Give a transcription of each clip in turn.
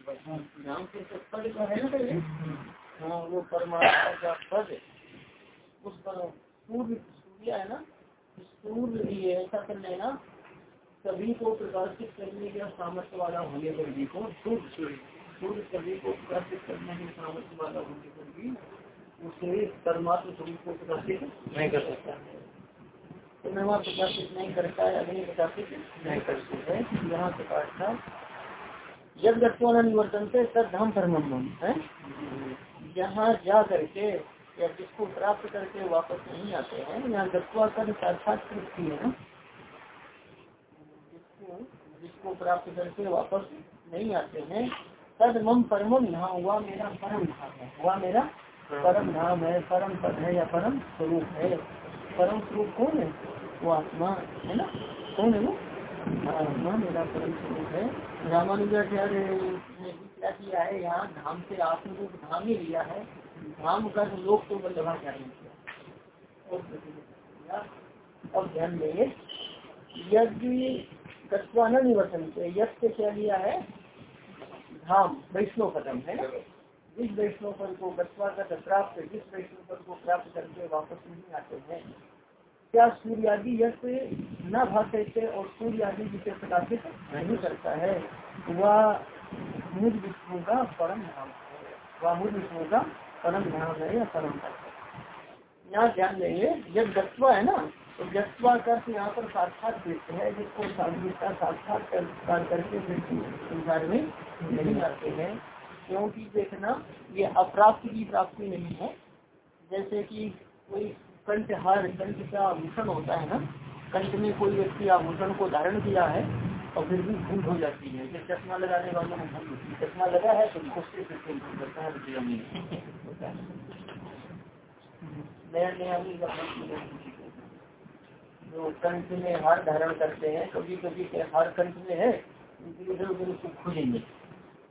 नाम तो पद का है ना पहले हाँ वो परमात्मा का पद उस पर सूर्य सूर्य है ना सूर्य ऐसा कर लेना सभी को प्रकाशित करने का सामर्थ्य वाला होने पर भी सूर्य सूर्य सभी को प्रकाशित करने के सामर्थ्य वाला होने पर भी परमात्मा स्वरूप को प्रकाशित नहीं कर सकता है चंद्रमा प्रकाशित नहीं करता है अग्नि प्रकाशित नहीं करती है। यहाँ प्रकाश था जब गत्वान से तद धाम परम है? जहाँ जा करके या जिसको प्राप्त करके वापस नहीं आते हैं, यहाँ गत्वा कर साक्षात कृति है जिसको प्राप्त करके वापस नहीं आते हैं तद मम परम, यहाँ हुआ मेरा परम धाम है। हुआ मेरा परम धाम है, परम पद है या परम स्वरूप है। परम स्वरूप कौन है? वो आत्मा, है ना? कौन है वो? क्या किया है यहाँ धाम से आत्म रूप धाम ही लिया है। धाम का लोग तो अब ध्यान देंगे तत्वान निवर्तन से यश से क्या लिया है? धाम, वैष्णव पदम है। जिस वैष्णव पद को गत्वा का प्राप्त जिस वैष्णव पद को प्राप्त करके वापस नहीं आते हैं। क्या सूर्य आदि यश न भाषे और सूर्य आदि जिसे प्रकाशित नहीं करता है, वह मुझ विष्णु का परम धाम है। वह मुझ विष्णु का परम धाम है या परम यहाँ ध्यान देंगे जब गत्वा है ना? तो गत्वा कर यहाँ पर साक्षात वृत्त है, जिसको साक्षात साक्षात्कार करके संसार में नहीं आते हैं। क्योंकि देखना, ये अप्राप्त की प्राप्ति नहीं है। जैसे कि कोई कंठहार कंठ का आभूषण होता है ना? कंठ में कोई व्यक्ति आभूषण को धारण किया है और फिर भी भूल हो जाती है। जब चश्मा लगाने वालों को भूल होती है चश्मा लगा है तो उससे फिर भूल करता है नया नया जो कंठ में हार धारण करते हैं कभी कभी हार कंठ में है इधर उधर उसको खोजेंगे।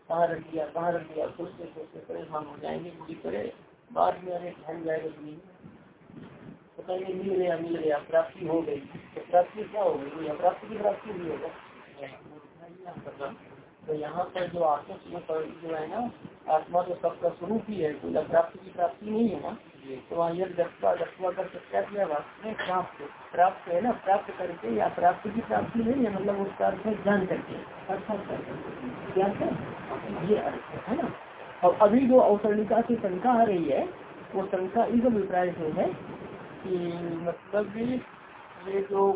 कहाँ रख दिया, कहाँ रख दिया? सोचते सोचते परेशान हो जाएँगे, बुरी तरह। बाद में अरे ढल जाएगा तो नहीं। नहीं मिल गया मिल गया, प्राप्ति हो गई। तो प्राप्ति क्या हो गई? अप्राप्ति की प्राप्ति भी होगा। तो यहाँ पर जो आत्मा जो है ना, आत्मा तो सबका स्वरूप ही है, कोई अप्राप्ति की प्राप्ति नहीं है ना। तो वहाँ यद गत्वा गत्वा कर सकता है वास्तव प्राप्त प्राप्त है ना? प्राप्त करके या प्राप्ति की प्राप्ति नहीं है मतलब उसका अर्थ है जान करके। क्या? है ये अर्थ है ना? और अभी जो अवसरणिका की शंका आ रही है, वो शंका इस अभिप्राय से है कि मतलब ये जो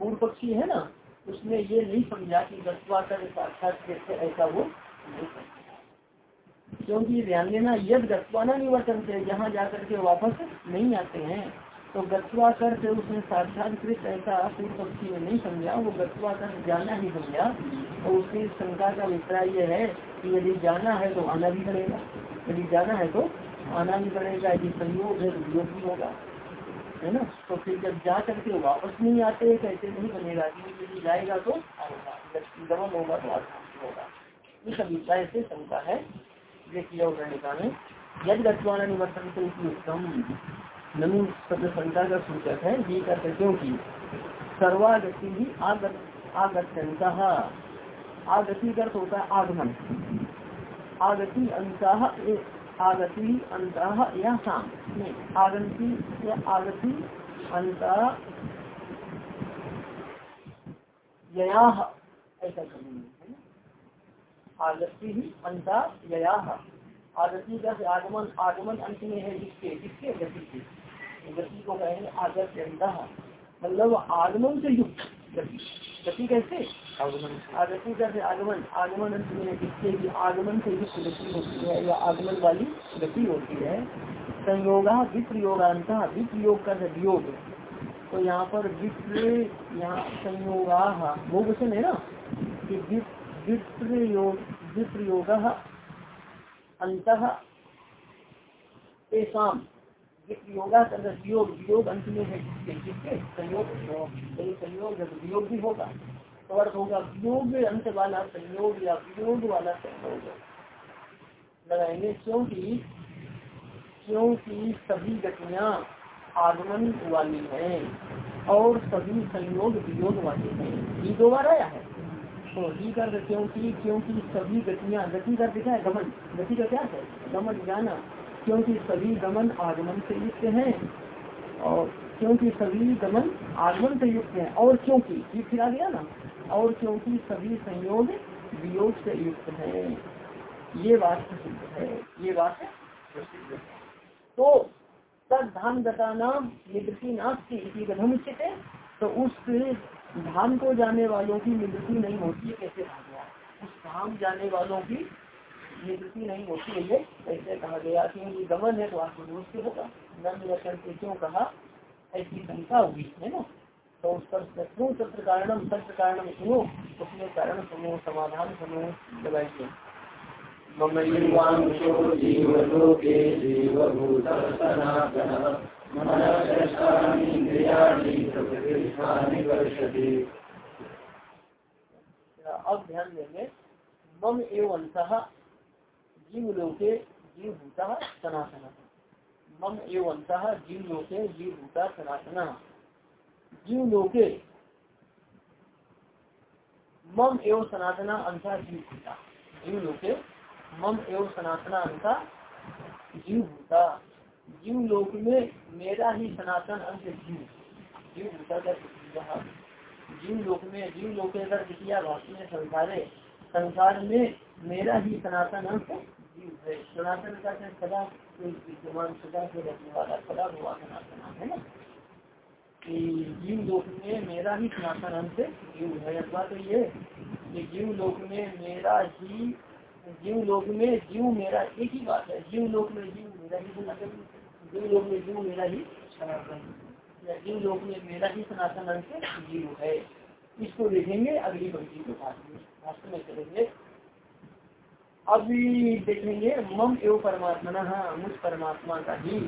पूर्व पक्षी है ना, उसने ये नहीं समझा कि गत्वा कर साक्षात ऐसा वो नहीं क्योंकि ध्यान देना, यद गत्वाना निवर्तन से जहाँ जाकर के वापस नहीं आते हैं तो गत्वा कर से उसने साक्षात्कृत ऐसा पूर्व पक्षी ने नहीं समझा, वो गत्वा कर जाना ही समझा। तो उसकी शंका का अभिप्राय यह है कि यदि जाना है तो आना भी पड़ेगा, यदि जाना है तो आना भी पड़ेगा, यदि संयोग है तो वियोग भी होगा। है ना? तो फिर जब जा करके वापस नहीं आते कैसे नहीं बनेगा यदि जाएगा तो आएगा। गमन होगा तो आसान होगा। इस अभिप्राय से शंका है देखिए में यद गत्वाना निवर्तन से उत्तम ननु शब्द शंका का सूचक है, ये करते क्योंकि सर्वागति ही आगत आगत्यंत, आगति अर्थ होता है आगमन। आगति अंत आगति अंत या शाम आगंती या आगति अंत ऐसा करेंगे आगति ही अंत यया आगति का आगमन आगमन अंत में है, जिसके जिसके गति के गति को कहेंगे आगत अंत मतलब आगमन से युक्त गति। गति कैसे? आगति का आगमन। आगमन अंत में जिसके भी आगमन से युक्त गति होती है, या आगमन वाली गति होती है। संयोगा विप्रयोगांत, विप्रयोग का वियोग तो यहाँ पर विप्र, यहाँ संयोगा, वो वचन है ना? कि विप्रयोग विप्रयोग, अंत योगा वियोग अंत में है संयोग संयोग वियोग भी होगा तो अर्थ होगा वियोग अंत वाला संयोग या वियोग वाला संयोग। लगाएँगे, क्योंकि क्योंकि सभी गतियाँ आगमन वाली हैं और सभी संयोग वियोग वाली हैं। ये दो बार आया है। तो ही कर क्योंकि क्योंकि सभी गतियाँ, गति का क्या है? गमन। गति का क्या है? गमन, जाना। क्योंकि सभी गमन आगमन से युक्त हैं और क्योंकि सभी गमन आगमन से युक्त हैं। और क्योंकि, ये फिर आ गया ना? और क्योंकि सभी संयोग वियोग से युक्त हैं। ये बात प्रसिद्ध है। ये बात है? तो तद धाम गता नाम निवृत्ति नास्ती इसी कथम उचित है तो उस धाम को जाने वालों की निवृत्ति नहीं होती है, कैसे गया उस धाम जाने वालों की निवृत्ति नहीं होती है। ये कैसे कहा गया क्योंकि गमन है तो आपको दोष होगा। नंद लक्षण से क्यों कहा? ऐसी शंका हुई है ना? तो उस पर क्यों सत्र कारणम सत्र कारणम सुनो उसमें कारण समूह समाधान समूह लगाइए अब ध्यान देंगे। मम एवं जीव लोके जीव भूता सनातन। मम एवं जीव लोके जीव भूता सनातन। जीव लोके मम एवं सनातना अंशा जीव भूता जीव लोके मम एवं सनातना अंशा जीव भूता जीव लोक में मेरा ही सनातन अंश जीव। जीव भूता का जीव। लोक में जीव लोक अगर किया भाषण में संसारे, संसार में मेरा ही सनातन अंश सनातन का सदा विद्यमान सदा से रहने वाला सदा हुआ सनातन है। ना कि जीव लोक में मेरा ही सनातन अंश जीव है अथवा तो ये कि जीव लोक में मेरा ही जीव लोक में जीव मेरा एक ही बात है जीव लोक में जीव मेरा ही सनातन जीव लोक में जीव मेरा ही सनातन या जीव लोक में मेरा ही सनातन अंश जीव है इसको देखेंगे अगली पंक्ति के पास में भाषण में चलेंगे अभी देखेंगे, मम एवं परमात्मा हाँ मुझ परमात्मा का ही।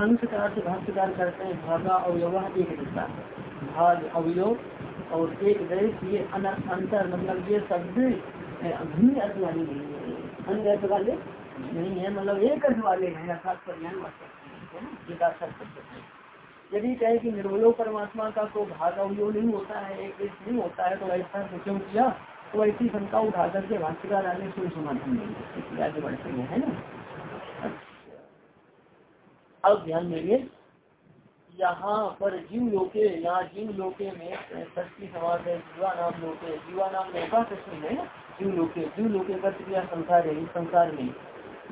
अंश का अर्थ भाष्यकार करते हैं, भागा अवयव एक दिशा भाग अवयव और एक देश ये अंतर मतलब ये शब्द भिन्न अर्थ वाले नहीं है। अन्य अर्थ वाले नहीं है मतलब एक अर्थ वाले हैं, अर्थात पर्यान यदि कहे कि निर्मलो परमात्मा का तो भाग अवयोग नहीं होता है, एक देश नहीं होता है तो ऐसा क्यों किया? तो ऐसी शंका उठा करके भाष्यकार आने से समाधान नहीं आगे बढ़ते हैं, है ना? अब ध्यान देंगे, यहाँ पर जीव लोके, यहाँ जीव लोके में षष्टी समाज है, जीवा नाम लोके, जीवा नाम लोका कृष्ण है ना? जीव लोके जीव लोके का क्रिया संसार है, इस संसार में।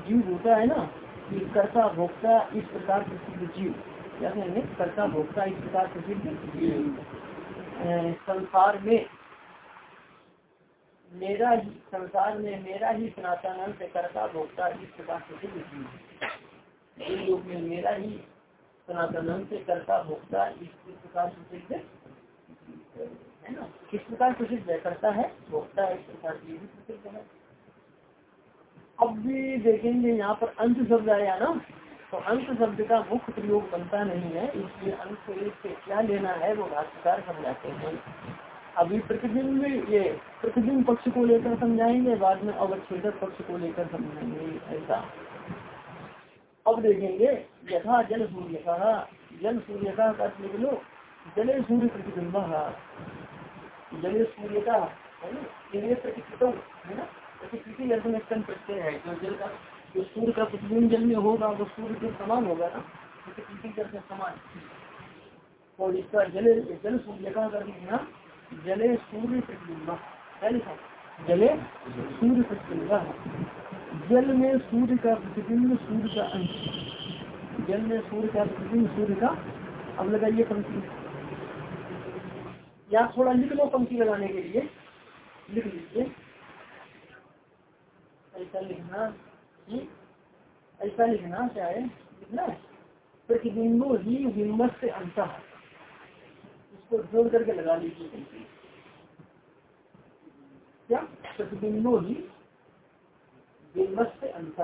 जीव होता है ना, कि कर्ता, भोक्ता, इस प्रकार प्रसिद्ध जीव। क्या कहेंगे? कर्ता, भोक्ता, इस प्रकार प्रसिद्ध जीव। संसार में मेरा ही संसार में मेरा ही सनातन से कर्ता भोक्ता इस प्रकार जीव। जीव लोक में मेरा ही सनातन से कर्ता भोक्ता इस प्रकार प्रसिद्ध है? ना? किस प्रकार प्रसिद्ध है? करता है भोक्ता इस प्रकार की भी प्रसिद्ध है। अब भी देखेंगे यहाँ पर अंत शब्द आया ना तो अंत शब्द का मुख्य प्रयोग बनता नहीं है, इसलिए अंत से क्या लेना है वो भाष्यकार समझाते हैं। अभी प्रतिबिंब ये प्रतिबिंब पक्ष को लेकर समझाएँगे, बाद में अवच्छेदक पक्ष को लेकर समझाएँगे, ऐसा। अब देखेंगे, यथा जल सूर्य का जल सूर्य का अर्थ लिख लो जले सूर्य प्रतिबिंब। जल सूर्य का है ना? प्रतिकृत, है ना? प्रकृति अर्थ में स्तन प्रत्यय है, जो जल का, जो सूर्य का प्रतिबिंब जल में होगा, वो सूर्य के समान होगा ना? प्रकृति अर्थ समान। और इसका जले, जल सूर्य का कर जले सूर्य प्रतिबिंब जले सूर्य प्रतिबिंब जल में सूर्य का प्रतिबिंब, सूर्य का अंश। जल में सूर्य का प्रतिबिंब, सूर्य का अब लगाइए पंक्ति। या थोड़ा लिख लो पंक्ति लगाने के लिए। लिख लीजिए। ऐसा लिखना ऐसा लिखना क्या है? लिखना प्रतिबिंबो ही बिम्ब से अंत इसको जोड़ करके लगा लीजिए। क्या? प्रतिबिंबो ही बिम्ब से अंत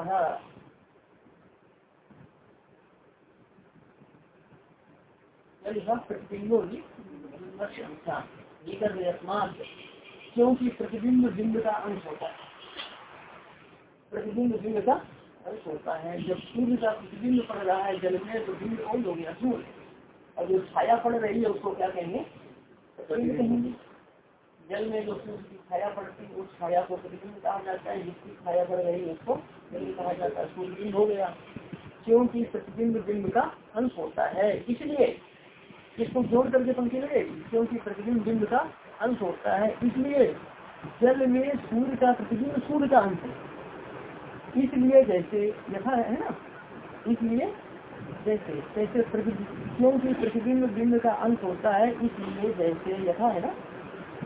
प्रतिबिंबो ही क्योंकि प्रतिबिंब बिंब का अंश होता है। प्रतिबिंब बिंब का अंश होता है। जब सूर्य का प्रतिबिंब पड़ रहा है, जल में तो बिंब कौन हो गया, सूर्य। और जो छाया पड़ रही है उसको क्या कहेंगे? कहेंगे। जल में जो सूर्य की छाया पड़ती है उस छाया को प्रतिबिंब कहा जाता है जिसकी छाया पड़ रही है उसको कहा जाता है। सूर्यबिंब हो गया। क्योंकि प्रतिबिंब बिंब का अंश होता है। इसलिए इसको जोड़ करके पंक्ति लगेगी क्योंकि प्रतिबिंब बिंब का अंश होता है। इसलिए जल में सूर्य का प्रतिबिंब सूर्य का अंश है। इसलिए जैसे यथा है ना? इसलिए जैसे जैसे क्योंकि प्रतिबिंब बिंब का अंश होता है, इसलिए जैसे, यथा है ना?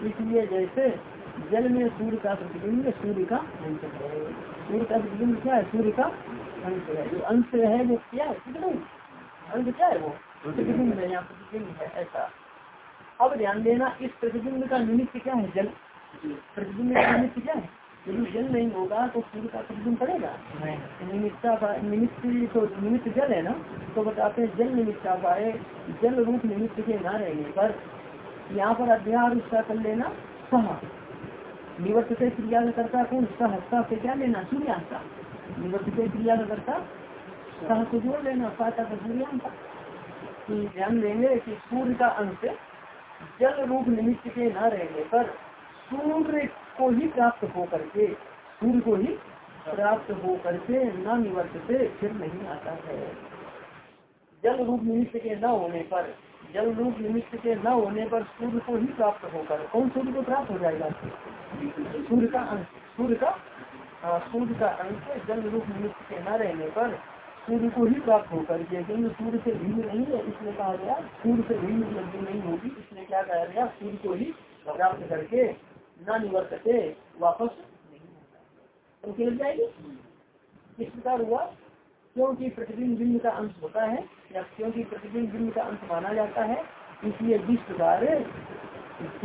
इसलिए जैसे, जल में सूर्य का प्रतिबिंब, सूर्य का अंश है। सूर्य का प्रतिबिंब क्या है? सूर्य का अंश है। जो अंश है, वो क्या है? कितना क्या है वो? प्रतिबिंब है यहाँ प्रतिबिंब है, ऐसा। अब ध्यान देना, इस प्रतिबिंब का निमित्त क्या है? जल। प्रतिबिंब का निमित्त क्या है? यदि जल नहीं होगा तो सूर्य का प्रतिबिंब पड़ेगा। निमित्ता निमित्त तो निमित्त जल है ना? तो बताते हैं जल निमित्ता पाए जल रूप निमित्त के न रहने पर यहाँ पर अध्याय उसका कर लेना सह। निवर्त से क्रिया का करता कौन? सह से क्या लेना? सूर्यांश निवर्त से क्रिया का करता सह को जोड़ लेना पाता का सूर्यांश ध्यान देंगे कि सूर्य का अंश जल रूप निमित्त के न रहने पर सूर्य को ही प्राप्त हो करके सूर्य को ही प्राप्त हो करके न निवर्त से फिर नहीं आता है। जल रूप निमित्त के न होने पर, जल रूप निमित्त के न होने पर सूर्य को ही प्राप्त होकर, कौन सूर्य को प्राप्त हो जाएगा? सूर्य का अंश सूर्य का सूर्य का अंश जल रूप निमित्त के न रहने पर सूर्य को ही प्राप्त होकर क्योंकि सूर्य से भिन्न नहीं है, इसलिए कहा गया, सूर्य से भिन्न नहीं होगी, इसलिए क्या कहा गया, सूर्य को ही प्राप्त करके न निवर्तते वापस नहीं होता। जाएगी। इस प्रकार हुआ, क्योंकि प्रतिबिंब बिंब का अंश होता है, या क्योंकि प्रतिबिंब बिंब का अंश माना जाता है, इसलिए जिस प्रकार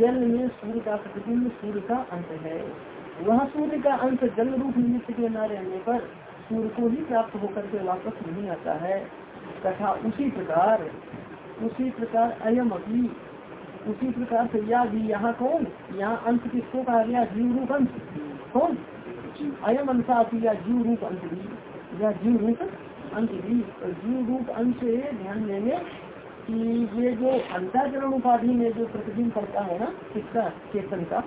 जल में सूर्य का प्रतिबिंब सूर्य का अंत है, वह सूर्य का अंश जल रूप निमित्त के न रहने पर सूर्य को ही प्राप्त होकर के वापस नहीं आता है। तथा उसी प्रकार उसी प्रकार अयम अभी उसी प्रकार से या भी यहाँ कौन? यहाँ अंश किसको कहा गया? जीव रूप अंश कौन? अयम अंशा या जीव रूप अंश भी। या जीव रूप अंश भी जीव रूप अंश ध्यान देंगे कि ये जो अंताचरण उपाधि में जो प्रतिदिन पड़ता है ना किसका चेतन का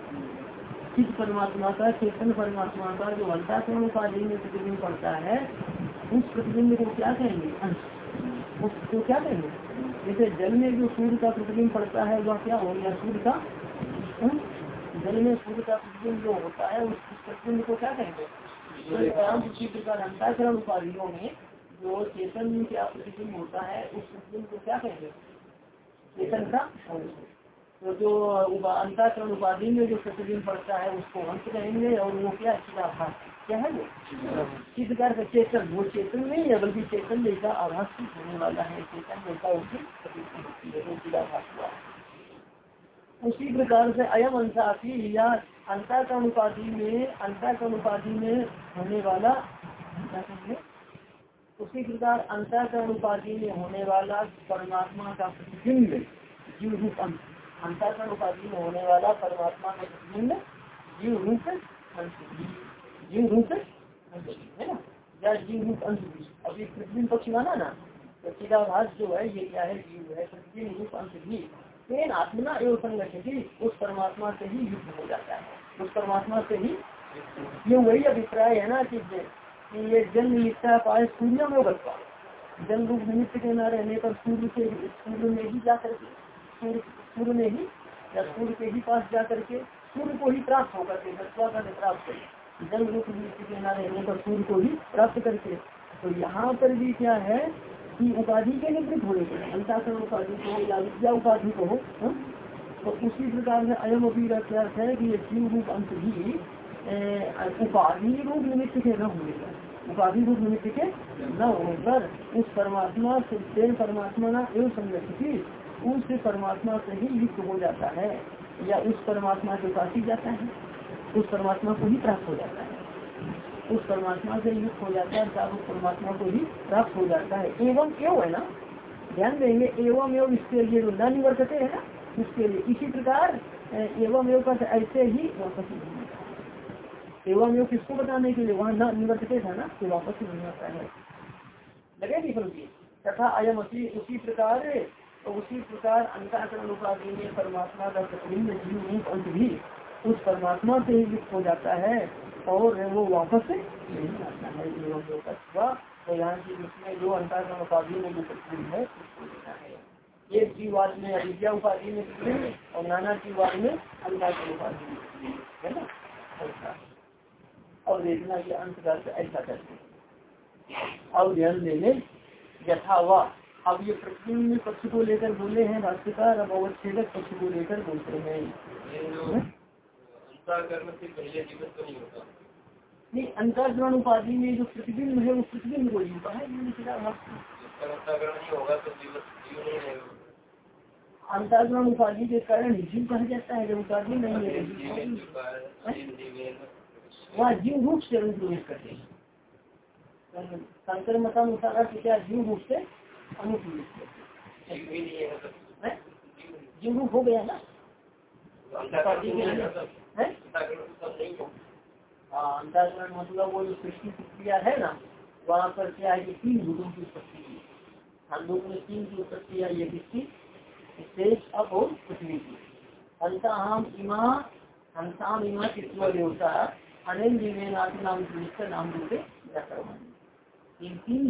चित्त परमात्मा का, चेतन परमात्मा का जो अंताचरण उपाधि में प्रतिदिन पड़ता है, उस प्रतिबिंब को क्या कहेंगे? अंश उसको क्या कहेंगे? जैसे जल में जो सूर्य का प्रतिबिंब पड़ता है, वह क्या हो गया? सूर्य का जल में सूर्य का प्रतिबिंब जो होता है, उस प्रतिबिंब को क्या कहेंगे उसी अंताकरण उपाधियों में जो चेतन का प्रतिबिंब होता है, उस प्रतिबिंब को क्या कहेंगे चेतन का तो जो अंताकरण उपाधि में जो प्रतिबिंब पड़ता है, उसको अंत कहेंगे और वो क्या चिदाभास क्या है वो किस प्रकार का चेतन? वो चेतन नहीं है, बल्कि चेतन जैसा आभास होने वाला है। चेतन जैसा उसकी उसी प्रकार से अयम अंशासी या अंताकरण में अंताकरण में होने वाला उसी प्रकार अंताकरण उपाधि में होने वाला परमात्मा का प्रतिबिंब, जीव रूप अंश। अंतरकरण उपाधि में होने वाला परमात्मा का प्रतिबिंब, जीव रूप जीव रूप है ना या रूप अंश भी अभी प्रतिबिंब पक्ष माना ना तो चिदाभास जो है ये क्या है जीव है प्रतिबिंब रूप अंश भी तेन आत्मना एवं संगठित उस परमात्मा से ही युद्ध हो जाता है उस परमात्मा से ही ये वही अभिप्राय है ना कि ये जल निमित्ता पाए सूर्य में बलता जल रूप निमित्त के न रहने पर सूर्य से सूर्य में ही जा करके सूर्य सूर्य में ही या सूर्य के ही पास जा करके सूर्य को ही प्राप्त होकर के का प्राप्त करे जल रूप के न रहने पर सूर्य को भी प्राप्त करके। तो यहाँ पर भी क्या है कि उपाधि के निवृत्त होने के अंताकरण उपाधि को हो या विद्या उपाधि को हाँ? तो उसी प्रकार से अयम अभी का है कि ये जीव रूप अंश भी उपाधि रूप निमित्त के न होने पर, उपाधि रूप निमित्त के न होने पर उस परमात्मा से परमात्मा ना एवं संगठित उस परमात्मा से ही युक्त हो जाता है या उस परमात्मा के पास ही जाता है। उस परमात्मा को ही प्राप्त हो जाता है। उस परमात्मा से युक्त हो जाता है उस परमात्मा को ही प्राप्त हो जाता है। एवं एवं है ना? ध्यान देंगे, एवं एवं इसके लिए जो न निवर्तते है ना? उसके लिए इसी प्रकार एवं एवं का ऐसे ही वापस नहीं एवं एवं किसको बताने के लिए? वहाँ न निवर्तते था ना तो वापस नहीं आता है। लगेगी समझिए तथा अयम उसी प्रकार तो उसी प्रकार अंताकरण उपाधि में परमात्मा का प्रतिबिंब जीव रूप अंत भी उस परमात्मा से ही युक्त हो जाता है और वो वापस नहीं आता है। तो यहाँ की जिसमें जो अंताकरण उपाधि में जो प्रतिबिंब है, उसको लेना है। एक जीवाद में, अविद्या उपाधि में और नाना जीवाद में अंताकरण उपाधि में है। ना? ऐसा। और देखना की अंत का ऐसा करते अब ध्यान देंगे यथा हुआ अब ये प्रतिबिंब पक्ष को लेकर बोले हैं, भाष्यकार, अब अवच्छेदक पक्ष को लेकर बोलते हैं। नहीं अंतर्ग्रहण उपाधि में जो प्रतिबिंब है वो प्रतिबिंब को जीवता है अंतर्ग्रहण उपाधि के कारण जीव कहा जाता है जब उपाधि नहीं है वहाँ जीव रूप से अनुप्रवेश करते हैं। शंकर मतानुसार क्या जीव रूप से अनुप्रवेश करते जीव रूप हो गया ना? उपाधि अंतरकरण मतलब वो जो सृष्टि प्रक्रिया है ना, वहाँ पर क्या है कि तीन भूतों की उत्पत्ति हम लोग तीन की उत्पत्ति आई है किसकी शेष, अब और पृथ्वी की। इमा हंसाम इमा देवता, अनिल नाम पुलिस नाम इन तीन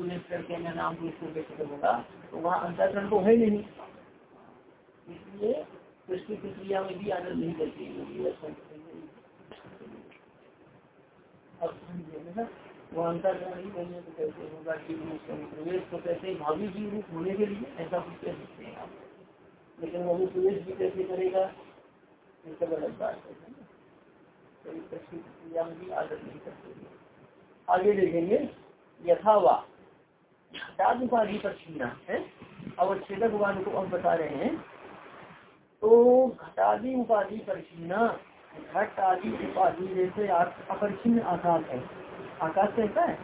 में करके मैं नाम रूपे तो वहाँ अंतरकरण तो है नहीं। इसलिए सृष्टि प्रक्रिया में भी आनंद नहीं करती वो ही को तो भावी जीव रूप होने के लिए ऐसा कुछ कह सकते हैं आप। लेकिन वो प्रवेश भी कैसे करेगा? ये सब अलग बात है क्रिया में भी आदत नहीं करते आगे देखेंगे यथावा घटाद उपाधि पर छीना है। अवच्छेदक वाद को अब बता रहे हैं। तो घटादी उपाधि पर घट आदि उपाधि जैसे अपरिचिन्न आकाश है। आकाश कैसा है?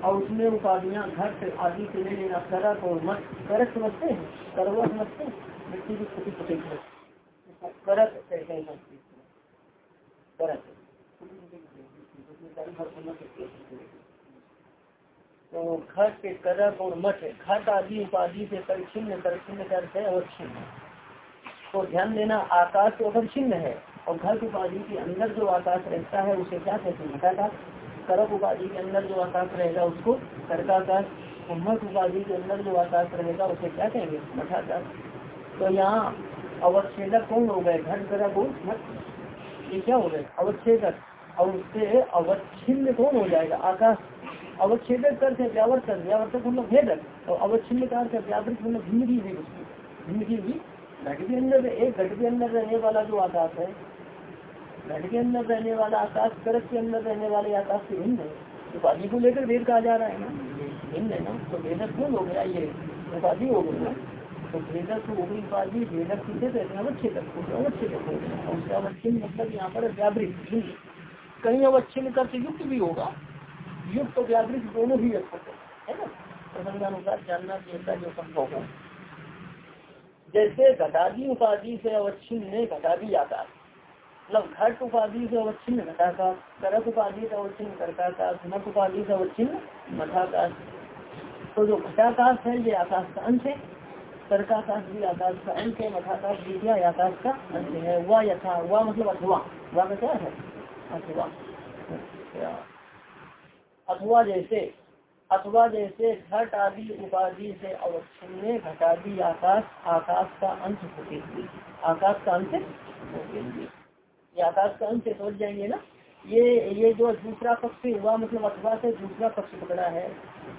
और उसमें उपाधियाँ घट आदि से ले लेना करक और मत, करक समझते हैं? करवा समझते हैं? मिट्टी की छोटी छोटी करक कहते हैं करक। तो घट के करक और मठ घट आदि उपाधि से परिचिन्न परिचिन्न करते हैं अवच्छिन्न तो ध्यान देना आकाश तो अवच्छिन्न है और घट उपाधि के अंदर जो आकाश रहता है, उसे क्या कहते हैं? घटाकाश करक उपाधि के अंदर जो आकाश रहेगा, उसको कर्काकाश मठ उपाधि के अंदर जो आकाश रहेगा, उसे क्या कहेंगे? मठाकाश तो यहाँ अवच्छेदक कौन हो गए? घट करक ये क्या हो गए? अवच्छेदक। और उससे अवच्छिन्न कौन हो जाएगा? आकाश। अवच्छेदक कर से व्यावर्तक। व्यावर्तक मतलब भेदक। और अवच्छिन्न कार से व्यावृत मतलब भिन्न भी है भिन्न भी घट के अंदर एक घट के अंदर रहने वाला जो आकाश है घट के अंदर रहने वाला आकाश करक के अंदर रहने वाले आकाश से भिन्न है। उपाधि को लेकर वेद कहा जा रहा है ना? भिन्न है ना? तो वेदक क्यों हो गया ये। उपाधि हो गई ना? तो भेदक हो गई उपाधि भेदक किसे कहते हैं अवच्छेदक अवच्छेदक हो गया। उसका अवच्छिन्न मतलब यहाँ पर व्यावृत कहीं अवच्छिन्न करके युक्त भी होगा, युक्त व्यावृत दोनों ही है। ना? प्रसंगानुसार जानना चाहिए जो संभव हो। जैसे घटादी उपाधि से अवच्छिन्न घटादी आकाश मतलब घट उपाधि से अवच्छिन्न, घटाकाश, करक उपाधि से अवच्छिन्न, करकाकाश मठ उपाधि से अवच्छिन्न, मठाकाश। तो जो घटाकाश है, ये आकाश का अंश है। कर्काकाश भी आकाश का अंश है, मठाकाश भी क्या आकाश का अंश है। वह यथा वह मतलब अथवा। वह का क्या है? अथवा। अथवा जैसे अथवा जैसे घट आदि उपाधि से अवच्छिन्न घटादि आकाश आकाश का अंश होते हुए, आकाश का अंश होते हुए। आकाश का अंश समझ जाएँगे ना? ये ये जो दूसरा पक्ष हुआ मतलब अथवा से दूसरा पक्ष पकड़ा है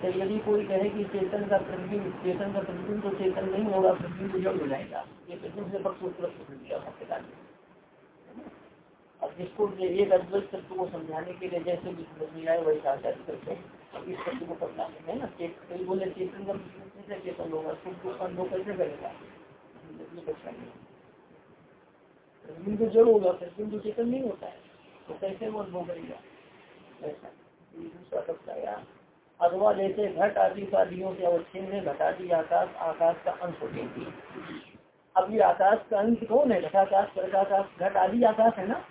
तो यदि कोई कहे कि चेतन का प्रतिबिंब, चेतन का प्रतिबिंब तो चेतन नहीं होगा, प्रतिबिंब जड़ हो जाएगा। ये दूसरे पक्ष उपलब्ध पकड़ दिया अब जिसको एक अद्वैत तत्व को समझाने के लिए जैसे भी समझ में आए वैसा आचार्य करते अब इस तत्व को पकड़ा है ना कई बोले चेतन का कैसे चेतन होगा शुभ को कैसे करेगा? जड़ होगा, फिर बिंदु चेतन नहीं होता है तो कैसे वो अनुभव करेगा? दूसरा अथवा जैसे घट आदि उपाधियों से अवच्छिन्न घटादी आकाश आकाश का अंश होते हैं। अब ये आकाश का अंश कौन है? घटाकाश कर्काकाश घट आदि आकाश है ना?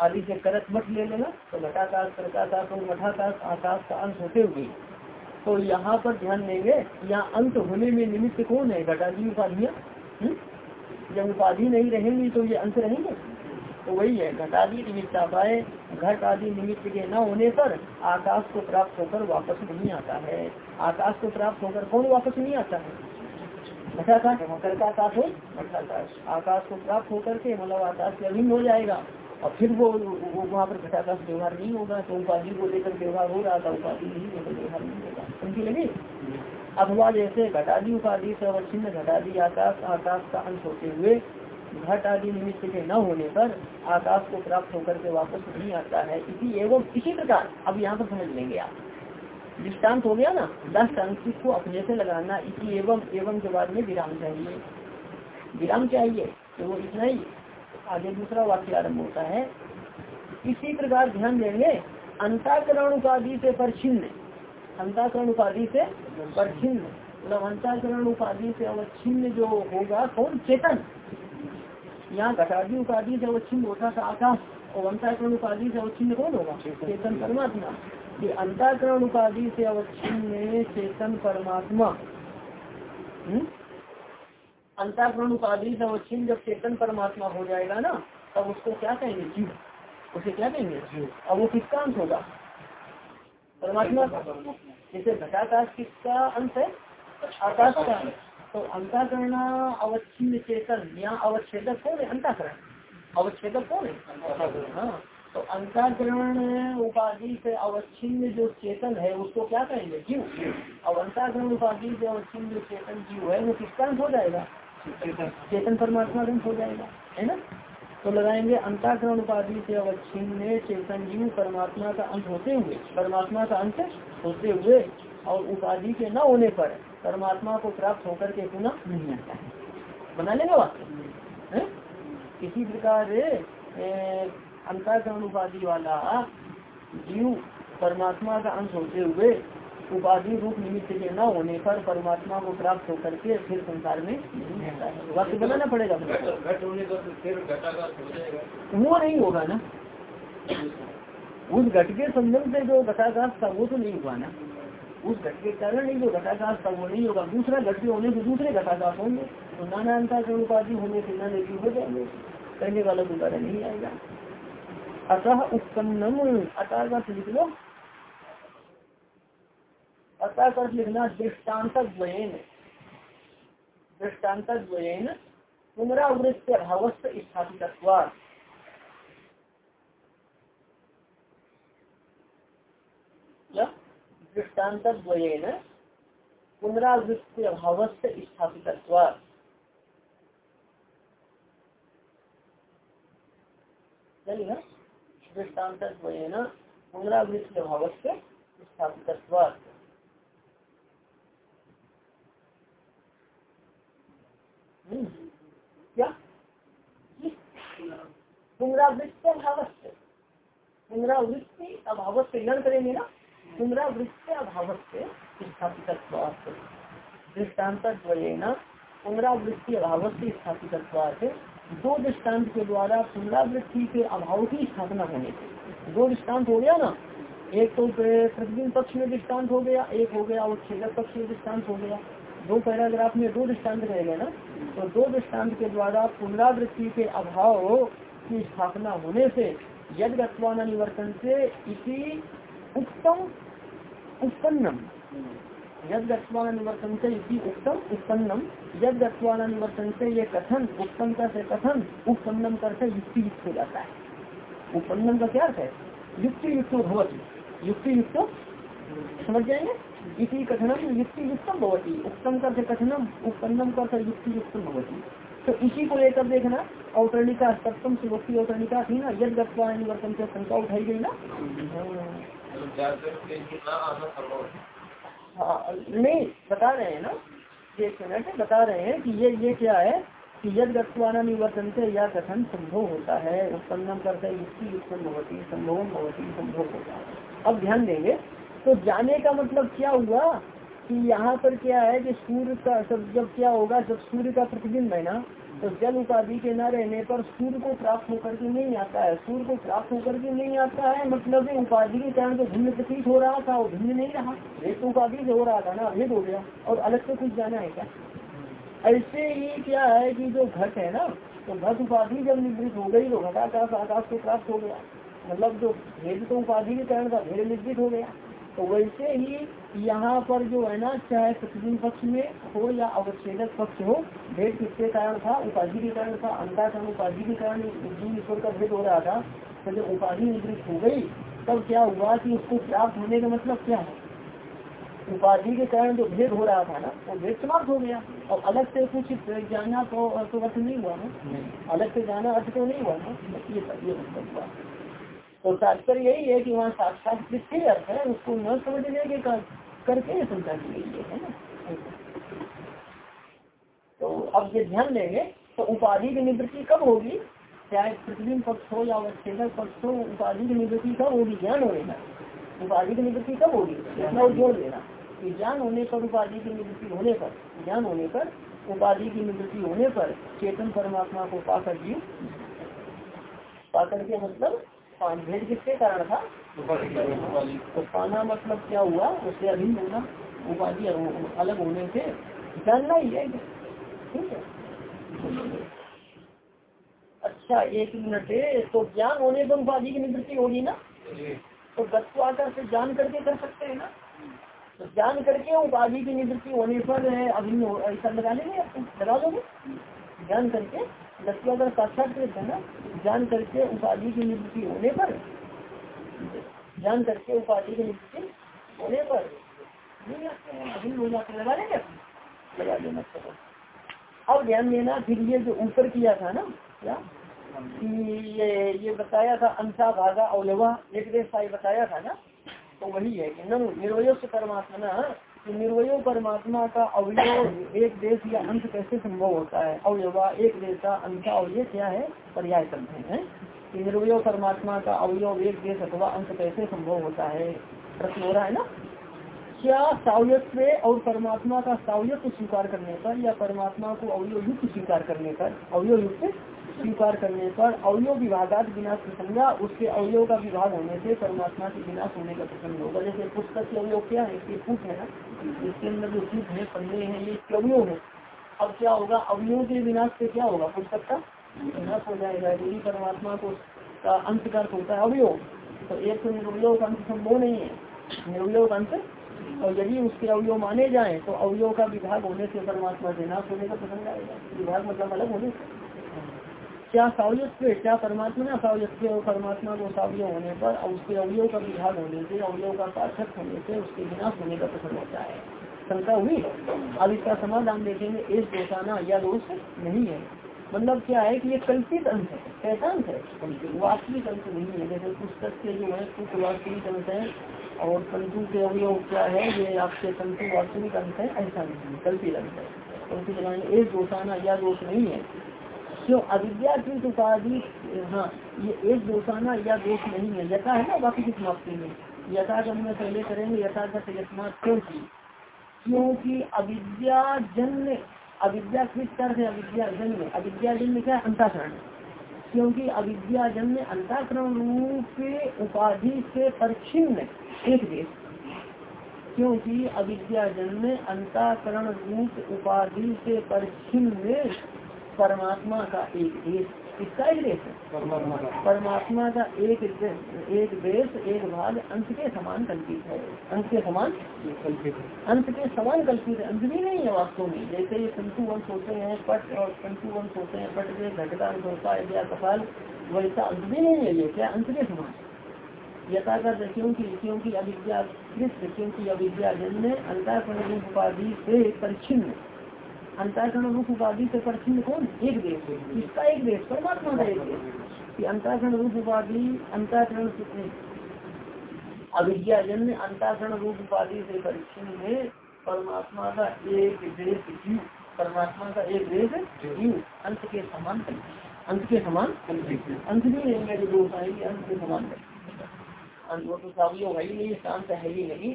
आदि से करत मठ ले लेना। तो घटाकाश कर्काकाश और मठाकाश आकाश का अंश होते हुए। तो यहाँ पर ध्यान देंगे यहाँ अंत होने में निमित्त कौन है? घटादी उपाधियाँ? हम्म? जब उपाधि नहीं रहेंगी तो ये अंत रहेंगे। तो वही है घटादी निमित्त पाए घट आदि निमित्त के न होने पर आकाश को प्राप्त होकर वापस नहीं आता है। आकाश को प्राप्त होकर कौन वापस नहीं आता है? घटाकाश मकर का आकाश हो घटाकाश आकाश को प्राप्त होकर के मतलब आकाश से अभिन्न हो जाएगा। और फिर वो वो वहाँ पर घटाकाश व्यवहार नहीं होगा तो उपाधि को लेकर व्यवहार हो रहा था, उपाधि नहीं लेकर व्यवहार नहीं होगा। उनकी लगी? अथवा जैसे, घटादी उपाधि से अवच्छिन्न घटादी आकाश आकाश का अंश होते हुए घट आदि निमित्त के न होने पर आकाश को प्राप्त होकर के वापस नहीं आता है। इसी एवं इसी प्रकार, अब यहाँ पर समझ लेंगे आप। दृष्टांत हो गया ना? दस अंक को अपने से लगाना, इसी एवं एवं के बाद में विराम चाहिए। विराम चाहिए तो वो इतना ही। आगे दूसरा वाक्य आरंभ होता है, इसी प्रकार ध्यान देंगे, अंताकरण उपाधि से परछिन्न अंताकरण उपाधि से परछिन्न मतलब अंताकरण उपाधि से अवच्छिन्न जो होगा, कौन? चेतन। यहाँ घटादी उपाधि से अवच्छिन्न होता था आकाश, और अंताकरण उपाधि से अवच्छिन्न कौन होगा? चेतन परमात्मा। ये अंताकरण उपाधि से अवच्छिन्न चेतन परमात्मा। हम्म? अंताकरण उपाधि से अवच्छिन्न जब चेतन परमात्मा हो जाएगा ना, तब उसको क्या कहेंगे? जीव। उसे क्या कहेंगे? और वो किसका अंश होगा। परमात्मा जैसे घटाकाश किसका अंश है? आकाश का तो अंताकरण अवच्छिन्न चेतन यहाँ अवच्छेदक कौन है अंताकरण? अवच्छेदक कौन है हाँ। तो अंताकरण उपाधि से अवच्छिन्न जो चेतन है, उसको क्या कहेंगे? जीव। अब अंताकरण उपाधि से अवच्छिन्न जो चेतन जीव है, वो किसका अंश हो जाएगा। चेतन परमात्मा अंश हो जाएगा, है ना? तो लगाएँगे अंताकरण उपाधि से अवच्छिन्न चेतन जीव परमात्मा का अंत होते हुए, परमात्मा का अंत होते हुए और उपाधि के न होने पर परमात्मा को प्राप्त होकर के पुनः नहीं आता है। बना लेगा वाक्य इसी प्रकार अंताकरण उपाधि वाला जीव परमात्मा का अंश होते हुए उपाधि रूप निमित्त के न होने पर परमात्मा को प्राप्त होकर के फिर संसार में नहीं रहता है वाक्य बनाना पड़ेगा वो नहीं होगा ना। उस घट के संबंध से जो घटाकाश था वो तो नहीं हुआ ना। उस घट के कारण नहीं जो घटाकाश था वो नहीं होगा। दूसरा घट के होने से दूसरे घटाकाश होंगे। तो नाना अंताकरण उपाधि होने से नाने की हो जाएँगे। कहने वाला दोबारा नहीं आएगा। अतः उत्पन्नम अतः का लिख लो अतः कर लिखना दृष्टांत दृष्टांत पुनरावृत्ति अभावस्थ स्थापित दृष्टांत पुनरावृत्ति अभावस्थ स्थापित दृष्टांत पुनरावृत्ति अभावस्थ स्थापित क्या? पुनरावृत्ति अभावस्थ पुनरावृत्ति अभावस्थ ग्रहण करेंगे ना? पुनरावृत्ति अभाव से स्थापित दृष्टांत पुनरावृत्ति अभावस्थ स्थापित दो दृष्टांत के द्वारा पुनरावृत्ति के अभाव की स्थापना होने से दो दृष्टांत हो गया ना? एक तो प्रतिदिन पक्ष में दृष्टांत हो गया, एक हो गया और छेदक पक्ष में दृष्टांत हो गया। दो पैराग्राफ में दो दृष्टांत रहेगा ना तो दो दृष्टांत के द्वारा पुनरावृत्ति के अभाव की स्थापना होने से यद गत्वान निवर्तन से इसी उत्तम उत्पन्नम। यद गत्वान निवर्तन से इसी उत्तम उत्पन्नम। यद गत्वान निवर्तन से ये कथन उत्तम का से कथन, उत्पन्नम कर से युक्ति युक्त हो जाता है। उत्पन्नम का क्या है? युक्ति युक्त भवती। युक्ति युक्त समझ जाएँगे? इसी कथनम युक्ति युक्तम भवती। उत्तम कर कथनम, उत्पन्नम कर युक्ति युक्तम भवती। तो इसी को लेकर देखना, औतरणिका सप्तम सुभक्ति औतरणिका थी ना यद गत्वा निवर्तन से शंका उठाई गई ना? हाँ नहीं, बता रहे हैं ना? एक मिनट बता रहे हैं कि ये ये क्या है? कि यद गत्वाना निवर्तन से यह कथन संभव होता है। उत्पन्नम करते युक्ति उत्पन्न होती संभव होती संभव होता है। अब ध्यान देंगे तो जाने का मतलब क्या हुआ कि यहाँ पर क्या है कि सूर्य का, सब जब क्या होगा, जब सूर्य का प्रतिबिंब है ना तो जल उपाधि के न रहने पर सूर्य को प्राप्त होकर के नहीं आता है। सूर्य को प्राप्त होकर के नहीं आता है मतलब उपाधि के कारण जो भिन्न प्रतीत हो रहा था वो भिन्न नहीं रहा। एक तो उपाधि से हो रहा था ना, भेद हो गया। और अलग से कुछ जाना है क्या? ऐसे ही क्या है कि जो घट है ना तो घट उपाधि जब निवृत्त हो गई तो घटाकाश आकाश को प्राप्त हो गया। मतलब जो भेद तो उपाधि के कारण था, भेद निवृत्त हो गया। तो वैसे ही यहाँ पर जो है ना चाहे प्रतिदिन पक्ष में हो या अवच्छेदक पक्ष हो भेद किसके कारण था? उपाधि के कारण था? अंताकरण उपाधि के कारण जीव ईश्वर का भेद हो रहा था तो जब उपाधि निवृत्त हो गई तब क्या हुआ कि उसको प्राप्त होने का मतलब क्या है? उपाधि के कारण जो भेद हो रहा था ना वो भेद समाप्त हो गया। और अलग से कुछ जाना तो, तो अर्थ नहीं हुआ ना। अलग से जाना अर्थ तो नहीं हुआ ना ये ये मतलब हुआ तो तात्पर्य यही है कि वहाँ साक्षात किसके अर्थ है उसको न समझने के कर, करके समझा की गई है ना? तो अब ये ध्यान देंगे तो उपाधि की निवृत्ति कब होगी? चाहे प्रतिदिन पक्ष हो या अवच्छेदक पक्ष हो उपाधि की निवृत्ति कब होगी? ज्ञान होने पर उपाधि की निवृत्ति कब होगी? इतना जोड़ देना। कि ज्ञान होने पर उपाधि की निवृत्ति होने पर ज्ञान होने पर उपाधि की निवृत्ति होने पर चेतन परमात्मा को पाकर जीव। पाकर के मतलब भेद किसके कारण था? तो पाना मतलब क्या हुआ? उससे अभिन्न होना उपाधि अलग होने से जानना ही है। ठीक है? अच्छा एक मिनट तो ज्ञान होने पर उपाधि की निवृत्ति होगी ना? तो गत्व आकर से जान करके कर सकते हैं ना? तो जान करके उपाधि की निवृत्ति होने पर अभिन्न ऐसा लगा लेंगे आपको लगा दोगे ज्ञान करके दसवा अगर साक्षात है ना, जान करके उपाधि की निवृत्ति होने पर, जान करके उपाधि की निवृत्ति होने पर अब ध्यान देना, फिर ये जो ऊपर किया था ना, क्या? ये ये बताया था अंशा भागा अवलवा एक बताया था ना तो वही है कि निर्वय से परमात्मा तो निर्वयो परमात्मा का अवयव एक देश या अंत कैसे संभव होता है? अवयवा एक देश का अंत अवयव क्या है? पर्याय शब्द है। निर्वयो परमात्मा का अवयव एक देश अथवा अंत कैसे संभव होता है? प्रश्न हो रहा है ना? क्या सावयत्व और परमात्मा का सावयत्व स्वीकार करने पर या परमात्मा को अवयव युक्त स्वीकार करने पर अवयव युक्त स्वीकार करने पर अवयव विभागात विनाश प्रसंगा, उसके अवयव का विभाग होने से परमात्मा के विनाश होने का प्रसंग होगा। जैसे पुस्तक के अवयव क्या है? इसके फूट है ना? इसके अंदर जो फूट है, पन्ने हैं, ये अवयव है। अब क्या होगा? अवयव के विनाश से क्या होगा? पुस्तक का? विनाश हो जाएगा। यदि परमात्मा को का अंत का होता है अवयव तो एक तो निर्वयोग का अंत संभव नहीं है। निर्वयोग अंत? और यदि उसके अवयव माने जाए तो अवयव का विभाग होने से परमात्मा से नाश होने का प्रसंग आएगा। विभाग मतलब अलग होने से। क्या सावयत्व क्या परमात्मा ना सावयत्व और परमात्मा को सावय होने पर और उसके अवयव का विभाग होने से, अवयव का पाठक होने से, उसके विनाश होने का प्रसन्न होता है। शंका हुई? अब इसका समाधान देखेंगे। एक दोषाना या दोष नहीं है। मतलब क्या है कि ये कल्पित अंश है कैसा है। वास्तविक अंश नहीं है। जैसे पुस्तक के जो है, कुछ वास्तविक अंश है, और तंतु के अवयव क्या है, ये आपके तंतु वास्तविक अंश है, ऐसा नहीं है। कल्पित अंश है। तो एक दोषाना या दोष नहीं है। क्यों अविद्याकृत उपाधि हाँ ये एक दोषाना या दोष नहीं है। यथा है ना बाकी की समाप्ति में यथा जब में पहले करेंगे यथागत यथात क्योंकि? क्योंकि अविद्या जन्य अविद्याकृत कर है अविद्या जन्य? अविद्या जन्य क्या अंताकरण। क्योंकि अविद्या जन्य अंताकरण रूप उपाधि से परिचिन्न एक देश क्योंकि अविद्या जन्य अंताकरण रूप उपाधि से परिचिन्न परमात्मा का एक देश किसका एक देश है? परमात्मा का। एक एक देश एक भाग अंत के समान कल्पित है। अंत के समान? अंत के समान कल्पित है। अंत भी नहीं है वास्तव में। जैसे ये तंतु वंश होते हैं पट और तंतु वंश होते हैं पट के घटका होता है या कपाल वैसा अंत भी नहीं है ये। क्या अंत के समान? यथागत क्योंकि क्योंकि अविद्या क्योंकि अविद्या जन्य अंतर उपाधि से परिचिन्न अंतरकरण रूप उपाधि से परिचिन कौन? एक देश किसका एक देश परमात्मा का एक देश अंतरकरण रूप उपाधि अंतरकरण अविद्या जन्य अंतरकरण रूप उपाधि से परिचिन में परमात्मा का एक देश जीव। परमात्मा का एक देश जीव। अंत के समान अंत के समान? अंत भी नहीं मेरे दोस्त आएँगे अंत के समान अंत वो तो सावियो है ही नहीं, शांत है ही नहीं।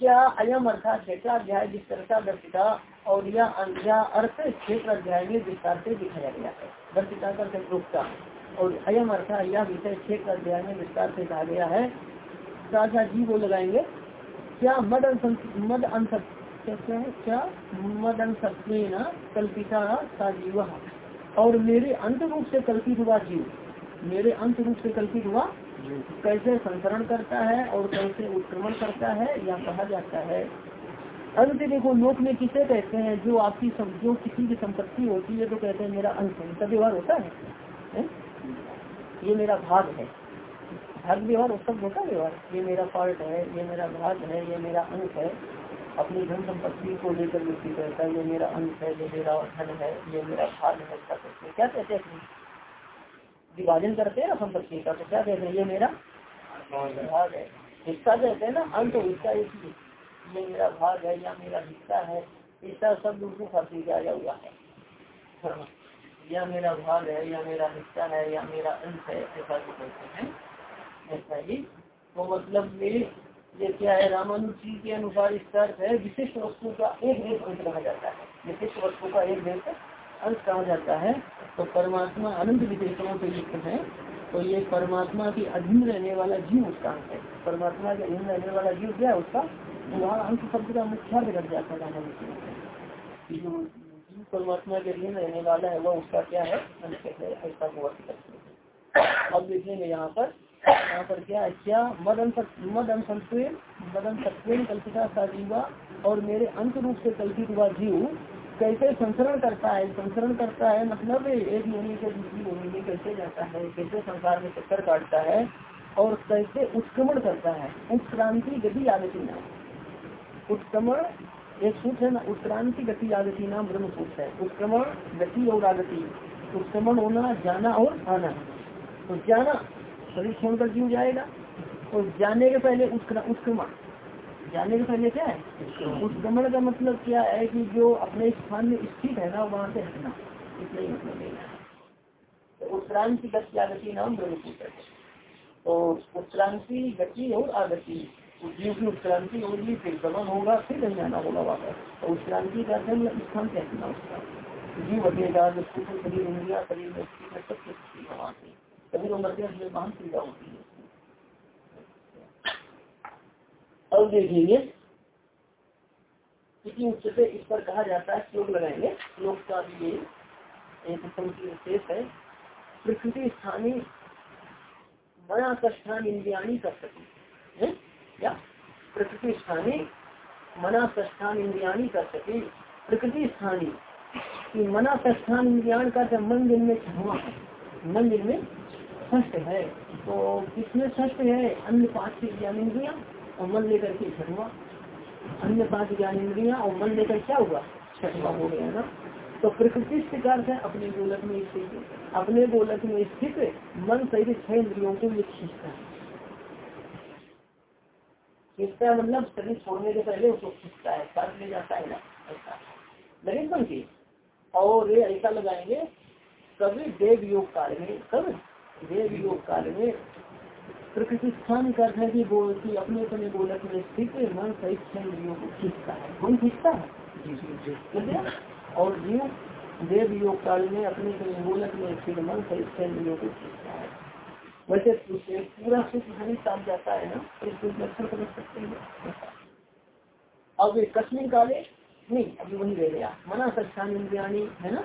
क्या अयम अर्थात छठा अध्याय जिस तरह का दर्शिता और यह या अर्थ क्षेत्र अध्याय में विस्तार से दिखाया गया है। दर्शिता कर रुकता और अयम अर्थ यह विषय क्षेत्र अध्याय में विस्तार से कहा गया है। राजा जी वो लगाएँगे, क्या मद मद अंश क्या है, क्या मद अंश कल्पिता जीव? और मेरे अंत रूप से कल्पित हुआ जीव। मेरे अंत रूप से कल्पित हुआ कैसे संसरण करता है और कैसे उत्क्रमण करता है, या कहा जाता है? अंत देखो लोक में किसे कहते हैं जो आपकी सम, जो किसी की संपत्ति होती है तो कहते हैं मेरा अंत है। इसका व्यवहार होता है? ये मेरा भाग है। भाग व्यवहार सब होता व्यवहार। ये मेरा पार्ट है ये मेरा भाग है ये मेरा अंक है। अपनी धन संपत्ति को लेकर व्यक्ति कहता है ये मेरा अंक है ये मेरा धन है ये मेरा भाग है। क्या कहते हैं क्या कहते हैं विभाजन करते हैं ना संपत्ति का तो क्या कहते हैं? ये मेरा भाग है। हिस्सा कहते हैं ना अंत हिस्सा एक ये मेरा भाग है या मेरा हिस्सा है हिस्सा सब दूसरों फांसी से आया हुआ है। हाँ। या मेरा भाग है, या मेरा हिस्सा है, या मेरा अंश है, ऐसा भी कहते हैं। ऐसा ही तो मतलब मेरे ये क्या है, रामानुज जी के अनुसार इसका अर्थ है, विशिष्ट वस्तु का एक देश अंश कहा जाता है। विशिष्ट वस्तु का एक देश अंश कहा जाता है। तो परमात्मा अनंत विशेषणों के युक्त है। तो ये परमात्मा की अधीन रहने वाला जीव उसका अंश है। परमात्मा के अधीन रहने वाला जीव क्या है उसका? वहाँ शब्द का जाता है जो जीव परमात्मा के अधीन रहने वाला है, वह उसका क्या है? अंश है, ऐसा हुआ अब देखेंगे यहाँ पर यहाँ पर क्या है? क्या मदन मदन संस्कृत मदन सत्वेन कल्पिता साजीवा और मेरे अंत रूप से कल्पित हुआ जीव, कैसे संसरण करता है? संसरण करता है मतलब एक योनि से दूसरी योनि में कैसे जाता है? कैसे संसार में चक्कर काटता है? और कैसे उत्क्रमण करता है? उत्क्रांति गति आगति नाम उत्क्रमण, एक सूत्र है ना, उत्क्रांति गति आगति नाम ब्रह्म सूत्र है। उत्क्रमण गति और आगति। उत्क्रमण होना, जाना और आना। तो जाना, शरीर छोड़कर जीव जाएगा? और जाने के पहले उत्क्रमण। जाने के पहले क्या है? उत्क्रमण का मतलब क्या है कि जो अपने स्थान में स्थित है ना, वहाँ से हटना। ही मतलब है। तो उत्क्रांति गति आगति नाम ब्रह्मपुत्र तो उत्क्रांति गति और आगति। जीव उत्क्रांति होगी, फिर गमन होगा, फिर कहीं जाना होगा वापस तो उत्क्रांति का मतलब स्थान क्या हटना उसका जीव हटेगा शरीर इंडिया शरीर में सब कुछ वहाँ से कभी तो हैं महान पीड़ा होती है अब देखेंगे किसी उच्चते इस पर कहा जाता है, श्लोक लगाएँगे। श्लोक का भी ये एक विशेष है। प्रकृति स्थानीय मना कष्टान इंद्रियाणी कर सके क्या। प्रकृति स्थानी मना कष्टान इंद्रियाणी कर सके। प्रकृति स्थानी स्थानीय मना कष्टान इंद्रियाण का मन दिन में है मन दिन में ष्ठ है तो किसमें ष्ठ है? अन्य पाँच ज्ञान इंद्रिया और मन लेकर के छठवा अन्य पाँच ज्ञान इंद्रिया और मन लेकर क्या हुआ? छठवा हो गया ना। तो प्रकृति प्रकार है, अपने गोलक में स्थित अपने गोलक में स्थित मन सहित छह इंद्रियों को ये खींचता है। खींचता मतलब शरीर छोड़ने के पहले उसको खींचता है साथ ले जाता है ना ऐसा। लगेगा की और ये ऐसा लगाएँगे कभी देव योग काल में कब देव योग काल में प्रकृति स्थान का है कि वो की अपने अपने गोलक में स्थित मन सहित इंद्रियों को खींचता है। कौन खींचता है? और जीव देव योग काल में अपने अपने गोलक में स्थित मन सहित इंद्रियों को खींचता है। वैसे पूरा सुख हानि साफ़ जाता है ना इसको लक्षण समझ सकते हैं। अब कश्मीर काले, नहीं, अभी वही रह गया मना सत्यान इंद्रियाणी है ना?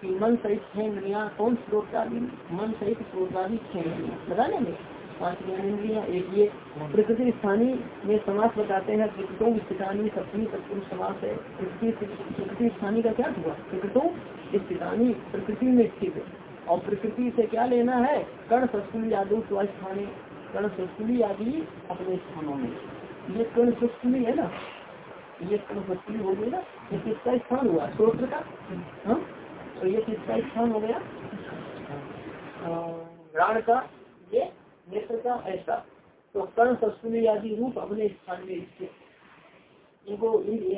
कि मन सहित छह इंद्रिया कौन स्रोतादि मन सहित स्रोतादि छह इंद्रिया बता लेंगे पाँच ज्ञान इंद्रिया, एक ये। प्रकृति स्थानीय में समास बताते हैं, प्रकृतों स्थितानी सप्तमी सप्तम समास है। प्रकृति स्थानीय का क्या हुआ? प्रकृतों स्थितानी प्रकृति में स्थित और प्रकृति से क्या लेना है? कर्ण सस्कुली आदि स्वास्थानी कर्ण सस्कुली आदि अपने स्थानों में। ये कर्ण सस्कुली है ना? ये कर्ण सस्कुली हो गई ना? ये किसका स्थान हुआ? स्त्रोत्र का? हाँ? तो ये किसका स्थान हो गया? प्राण का। ये नेत्र का, ऐसा। तो कर्ण सस्तुली आदि रूप अपने स्थान में स्थित इनको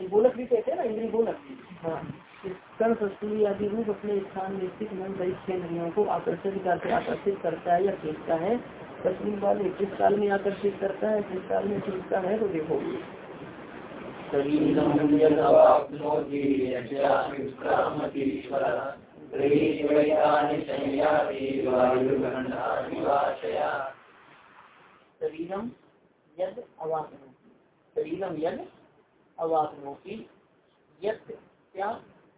गोलक भी कहते हैं ना? इंद्री गोलक। हाँ। कर्ण सस्तुली आदि रूप अपने स्थान में स्थित मन सहित इंद्रियों को आकर्षित करके आकर्षित करता है या खींचता है। कश्मीर वाले किस काल में आकर्षित करता है किस काल में खींचता है तो देखो। शरीरं यदवाप्नोति यस्यामिक्रामतीश्वरः गृहीत्वैतानि संयाति वायुगन्धानिवासया शरीरम यद अवापनोति की यद अवापनोति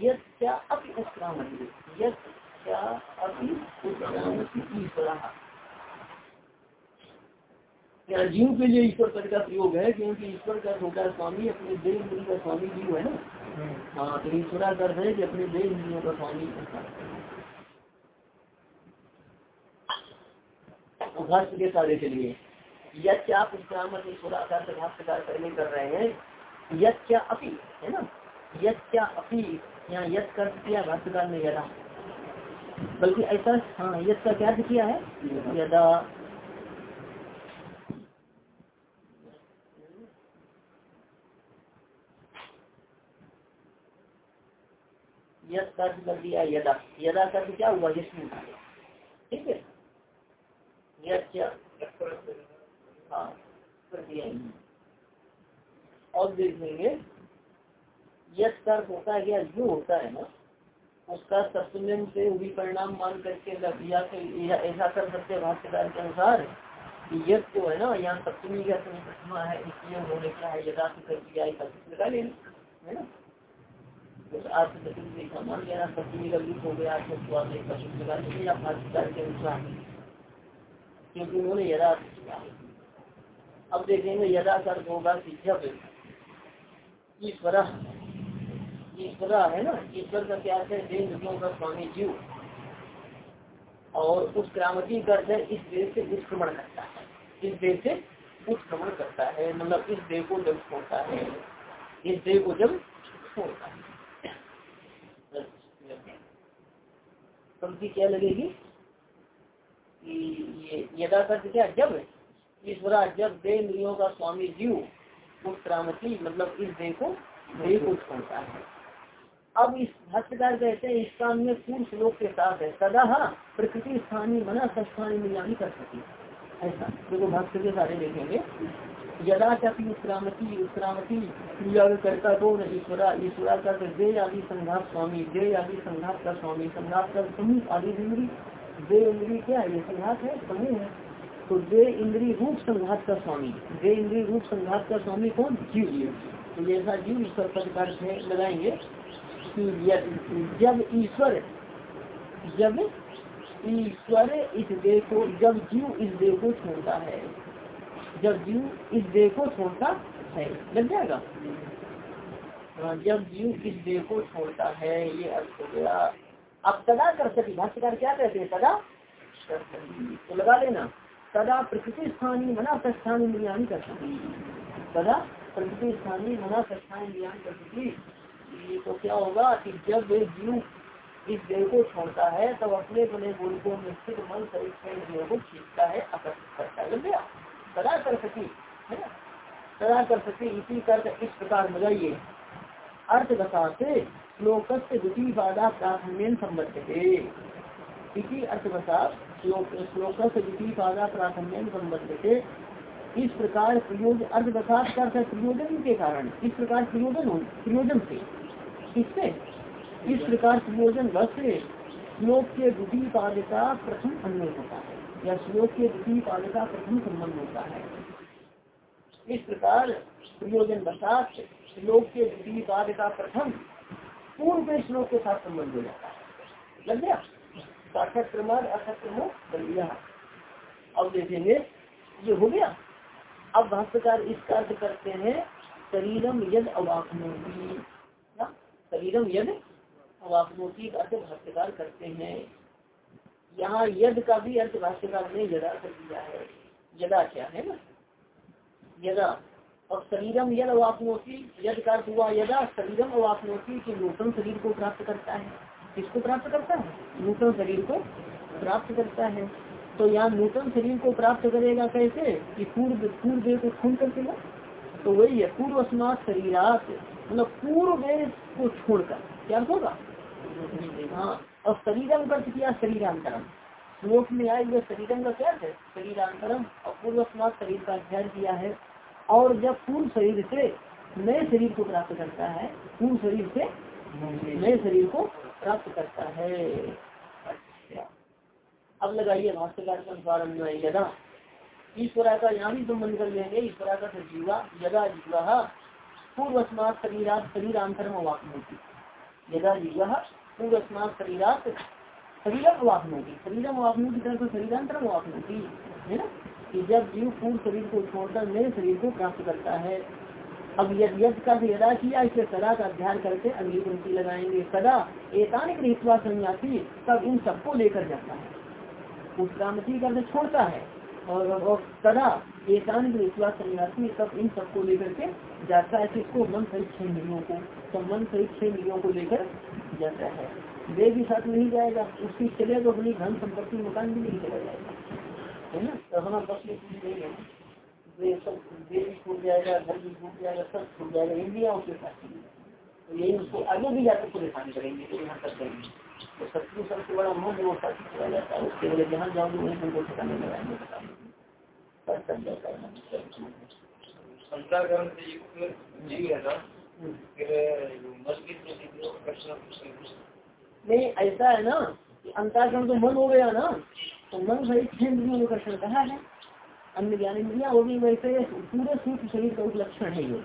क्या ईश्वर। जीव के लिए ईश्वर पद का प्रयोग है? क्योंकि ईश्वर का है स्वामी अपने देह इंद्रियों का स्वामी जीव है ना? हाँ तो ईश्वरा कर है कि अपने देह इंद्रियों का स्वामी भाष्य के सारे के लिए यद क्या उत्क्रामत ईश्वराकार भाष्यकार करने कर रहे हैं। यद क्या अपी है ना? ने यदा। बल्कि ऐसा हाँ यद का क्या किया है? यदा। यद कर्ज कर दिया, यदा। यदा कर्ज क्या हुआ जिसमें ठीक है? हाँ कर दिया। और देख लेंगे। कर्ज होता है या जो होता है ना, उसका सप्तम से भी परिणाम मान करके ऐसा कर सकते भाष्यकार के अनुसार यद जो है ना, यहाँ सप्तमी का प्रतिमा है, इसलिए उन्होंने क्या है यदा से कर दिया है ना? लगा अनुसार, क्योंकि उन्होंने यदा अब देखेंगे यदा कर्म होगा कि जब ईश्वर ईश्वर है ना ईश्वर का क्या है देव नदियों का स्वामी जीव। और उस क्रामती कर्ज है, इस देश से उत्क्रमण करता है। इस देश से उत्क्रमण करता है मतलब इस देह को जब छोड़ता है, इस देह को जब छोड़ता है। पंक्ति क्या लगेगी? ये यदा कर्ज क्या, जब ईश्वरा, जब इंद्रियों का स्वामी जीव, उत्क्रामती मतलब इस देह को देह को छोड़ता है। अब इस भाष्यकार कहते हैं इसका अन्य पूर्व श्लोक के साथ है। सदा प्रकृति स्थानीय मना स्थानीय मिलानी कर सके। ऐसा। देखो भाष्य के सारे देखेंगे। यदा चापी उत्क्रामती उत्क्रामती क्रिया करता तो ईश्वरा ईश्वरा का दे आदि संघात स्वामी दे आदि संघात का स्वामी, संघात का समूह, आदि इंद्री दे इंद्री क्या है? ये संघात है, समूह है। तो दे इंद्री रूप संघात का स्वामी दे इंद्री रूप संघात का स्वामी कौन? जीव। तो जैसा जीव, ईश्वर पद है, लगाएँगे। जब ईश्वर जब ईश्वर इस देह को, जब जीव इस देह को छोड़ता है, जब जीव इस देह को छोड़ता है, लग जाएगा? हाँ जब जीव इस देह को छोड़ता है, ये अर्थ हो गया। अब तदा कर सकी, भाष्यकार क्या कहते हैं? तदा? कर तो लगा लेना। तदा प्रकृति स्थानीय मना प्रस्थान इंद्रियान कर सकी तदा प्रकृति स्थानीय मना प्रस्थान इंद्रियान कर सकी ये तो क्या होगा कि जब वे जीव इस देह को छोड़ता है, तब अपने बने गोलकों में स्थित मन शरीर को खींचता है आकर्षित करता है। सदा कर सकी, है ना? सदा कर सके, इसी कर इस प्रकार लगाइए अर्थ से श्लोक से द्वितीय बाधा प्राथम्य संबद्ध थे इसी अर्थवसात श्लोक से द्वितीय बाधा प्राथम्य संबद्ध थे इस प्रकार प्रयोजन अर्धवसात कर प्रयोजन के कारण। इस प्रकार प्रयोजन हो, प्रयोजन से। किससे? इस प्रकार प्रयोजन वस्त्र श्लोक के द्वितीय पाद का प्रथम अन्वय होता है, या श्लोक के द्वितीय पाद का प्रथम संबंध होता है। इस प्रकार प्रयोजन बसात श्लोक के द्वितीय पाद का प्रथम पूर्व के श्लोक के साथ संबंध हो जाता है। लग गया? कर लिया अब देखेंगे, ये हो गया। अब भाष्यकार इसका अर्थ करते हैं, शरीरम यद अवापनोती शरीरम यद। अवापनोती का अर्थ भाष्यकार करते हैं। यहाँ यद का भी अर्थ भाष्यकार ने यदा कर दिया है। यदा क्या है ना? यदा। और शरीरम यद अवापनोती यद का अर्थ हुआ यदा। शरीरम अवापनोती कि नूतन शरीर को प्राप्त करता है। किसको प्राप्त करता है? नूतन शरीर को प्राप्त करता है। तो यहाँ नूतन शरीर को प्राप्त करेगा कैसे? कि पूर्व पूर्व को खून करके ना तो वही है पूर्व स्मार्ट शरीरात। मतलब पूर्व देह को छोड़कर क्या होगा? हाँ और शरीरम का किया शरीरांतरम श्लोक में आए हुए शरीरम का क्या है? शरीरांतरम और पूर्व स्मार्ट शरीर का अध्ययन किया है। और जब पूर्व शरीर से नए शरीर को प्राप्त करता है पूर्व शरीर से नए शरीर को प्राप्त करता है। अच्छा। अब लगाइए भाष्यकार के अनुसार यदा। ईश्वरा का यहाँ भी संबंध कर लेंगे ईश्वरा का जीवा यदा जीवा पूर्व स्मार्ट शरीरात शरीरांतरम अवापनोति। यदा जीवा पूर्व स्मार्ट शरीरात शरीरम अवापनोति शरीरम अवापनोति तरह शरीरांतरम अवापनोति है ना? कि जब जीव पूर्व शरीर को छोड़कर नए शरीर को प्राप्त करता है। अब यद का यदा किया इसे सदा का अध्ययन करके अगली पंक्ति लगाएँगे। सदा एकानिक हितवा सन्यासी तब इन सबको लेकर जाता है। उत्क्रांति कर छोड़ता है। और, और सदा एकांत विश्वास सन्यासी तब इन सबको लेकर के जाता है किसको मन सहित छह मिलियों को तो मन सहित छह मिलियों को लेकर जाता है। वे भी साथ नहीं जाएगा, उसकी चले तो अपनी धन संपत्ति मकान भी नहीं चला जाएगा। है ना? तो हमारा बस में कुछ नहीं है। वे सब वे भी छूट जाएगा घर भी छूट जाएगा, सब छूट जाएगा इंडिया उसके साथ। तो यही उसको आगे भी जाकर परेशान करेंगे तो यहाँ तक करेंगे तो शत्रु सबसे बड़ा मोह वो साथी चला जाता है। उसके वजह जहाँ जाओगे, वहीं तुमको ठिकाने लगाएँगे नहीं, ऐसा है ना कि अंताकरण तो मन हो गया ना तो मन सही छह में कष्ण कहा है? अन्य ज्ञान इंद्रिया वो भी वैसे पूरे सूक्ष्म शरीर का उपलक्षण है ये।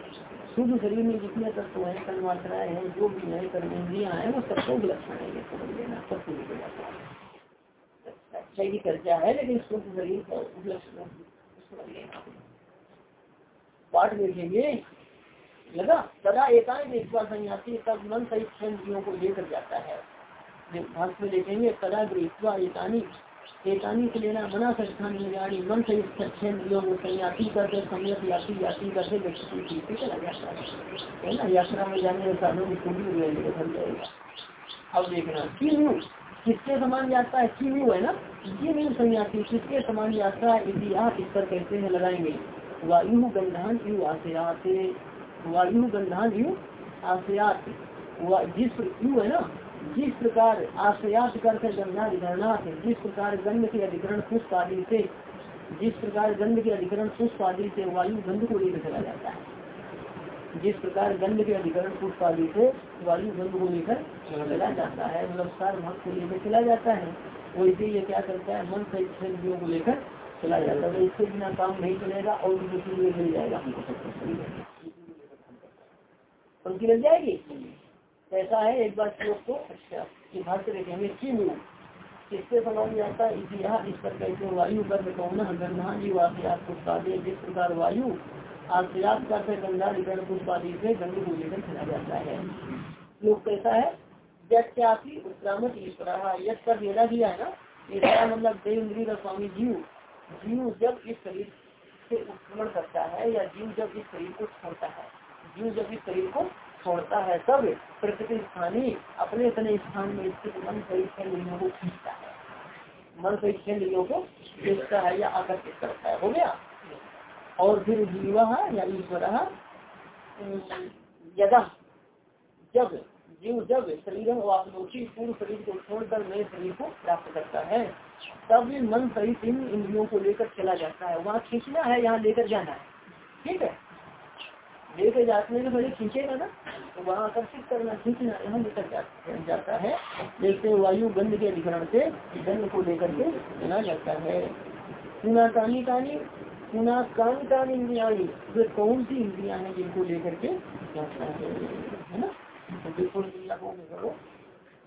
शुद्ध शरीर में जितने तत्व है कल मात्राएँ हैं, जो भी है, कर्म इंद्रिया है, वो सबको उपलक्षण है ये, समझ लेना सब कुछ अच्छा की चर्चा है, लेकिन शुद्ध शरीर का उपलक्षण पाठ देखेंगे। लगा, सदा एकांत विश्वास सन्यासी तब मन सहित छह को लेकर जाता है। भाग में देखेंगे, सदा गृहत्वा एकानी एकानी से लेना मना संस्थान निगाड़ी मन से छह इंद्रियों को सन्यासी करके सम्यक यात्री यात्री करके व्यक्ति जाता है। ना, यात्रा में जाने के साधनों की पूरी हो जाएगा। अब देखना, क्यों किसके समान यात्रा है? क्यों है ना? जीव सन्यासी किसके समान यात्रा आप इस पर हैं, लगाएँगे। वायु गंधान यु आशयात। वायु गंधान यु आशयात जिस यु है ना? जिस प्रकार आशयात करके गंधा जिस प्रकार गंध के अधिकरण पुष्प आदि से जिस प्रकार गंध के अधिकरण पुष्प आदि से वायु गंध को लेकर चला जाता है। जिस प्रकार गंध के अधिकरण पुष्प आदि से वायु गंध को लेकर चला जाता है मतलब सार को लेकर चला जाता है। वैसे ये क्या करता है? मन से को लेकर चला जाता है। तो इसके बिना काम नहीं चलेगा और किसी मिल जाएगा पंक्ति मिल जाएगी? ऐसा है एक बार श्लोक को अच्छा कि भाष्य देखेंगे किम किसके समान जाता है इतिहास, इस पर कहते वायु गर्भ कौन गंधा जीव आश्रयात पुष्पादि जिस प्रकार वायु आश्रयात करते गंधा विकर्ण पुष्पादि से गंध को लेकर चला जाता है। श्लोक कैसा है यज्ञापी उत्क्रामक ईश्वर यश कर भेदा दिया है ना? ईश्वरा मतलब देव का स्वामी जीव जीव जब इस शरीर से उत्क्रमण करता है या जीव जब इस शरीर को छोड़ता है, जीव जब इस शरीर को छोड़ता है, तब प्रकृति स्थानीय अपने अपने स्थान में स्थित मन से इंद्रियों को खींचता है। मन से इंद्रियों को खींचता है या आकर्षित करता है, हो गया? और फिर जीवा या ईश्वर यदा, जब, जीव जब शरीर वापनोची पूर्व शरीर को छोड़कर नए शरीर को प्राप्त करता है तब मन सहित इन इंद्रियों को लेकर चला जाता है। वहाँ खींचना है, यहाँ लेकर जाना है। ठीक है? लेकर जाने में पहले खींचेगा ना? तो वहाँ आकर्षित करना, खींचना, यहाँ लेकर जाता है। जैसे वायु गंध के अधिकरण से गंध को लेकर के चला जाता है। पुना कानी कानी, पुना कान इंद्रिया वे कौन सी इंद्रिया है जिनको लेकर के जाता है? ना? तो बिल्कुल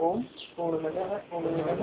ओम पूर्णमद पूर्णमद